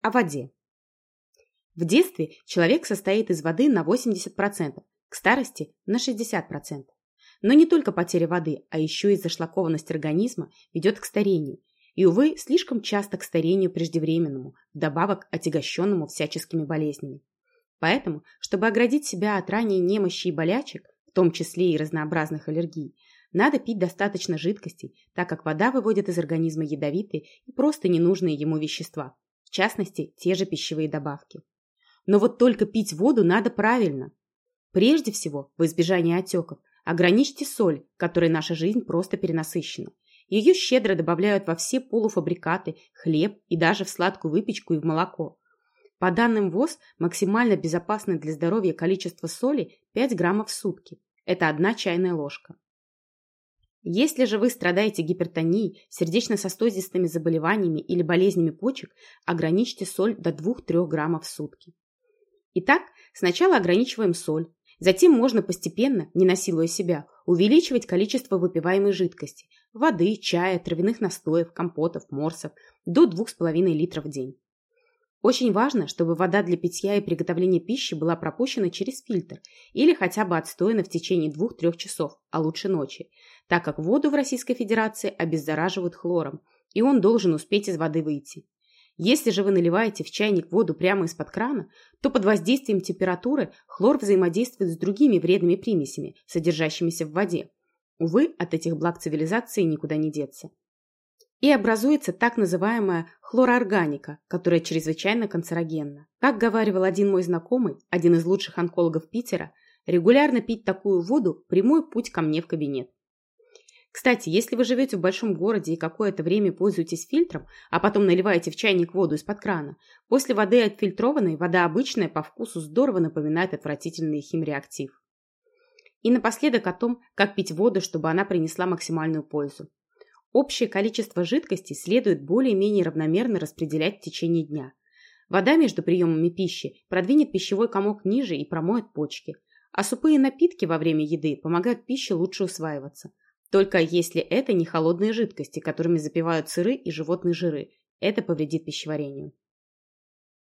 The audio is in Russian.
О воде. В детстве человек состоит из воды на 80%, к старости на 60%. Но не только потеря воды, а еще и зашлакованность организма ведет к старению. И, увы, слишком часто к старению преждевременному, вдобавок отягощенному всяческими болезнями. Поэтому, чтобы оградить себя от ранней немощи и болячек, в том числе и разнообразных аллергий, надо пить достаточно жидкостей, так как вода выводит из организма ядовитые и просто ненужные ему вещества, в частности, те же пищевые добавки. Но вот только пить воду надо правильно. Прежде всего, в избежание отеков, ограничьте соль, которой наша жизнь просто перенасыщена. Ее щедро добавляют во все полуфабрикаты, хлеб и даже в сладкую выпечку и в молоко. По данным ВОЗ, максимально безопасное для здоровья количество соли 5 граммов в сутки. Это одна чайная ложка. Если же вы страдаете гипертонией, сердечно-сосудистыми заболеваниями или болезнями почек, ограничьте соль до 2-3 граммов в сутки. Итак, сначала ограничиваем соль, затем можно постепенно, не насилуя себя, увеличивать количество выпиваемой жидкости – воды, чая, травяных настоев, компотов, морсов – до 2,5 литров в день. Очень важно, чтобы вода для питья и приготовления пищи была пропущена через фильтр или хотя бы отстояна в течение 2-3 часов, а лучше ночи, так как воду в Российской Федерации обеззараживают хлором, и он должен успеть из воды выйти. Если же вы наливаете в чайник воду прямо из-под крана, то под воздействием температуры хлор взаимодействует с другими вредными примесями, содержащимися в воде. Увы, от этих благ цивилизации никуда не деться и образуется так называемая хлороорганика, которая чрезвычайно канцерогенна. Как говаривал один мой знакомый, один из лучших онкологов Питера, регулярно пить такую воду – прямой путь ко мне в кабинет. Кстати, если вы живете в большом городе и какое-то время пользуетесь фильтром, а потом наливаете в чайник воду из-под крана, после воды отфильтрованной вода обычная по вкусу здорово напоминает отвратительный химреактив. И напоследок о том, как пить воду, чтобы она принесла максимальную пользу. Общее количество жидкости следует более-менее равномерно распределять в течение дня. Вода между приемами пищи продвинет пищевой комок ниже и промоет почки, а супы напитки во время еды помогают пище лучше усваиваться. Только если это не холодные жидкости, которыми запивают сыры и животные жиры, это повредит пищеварению.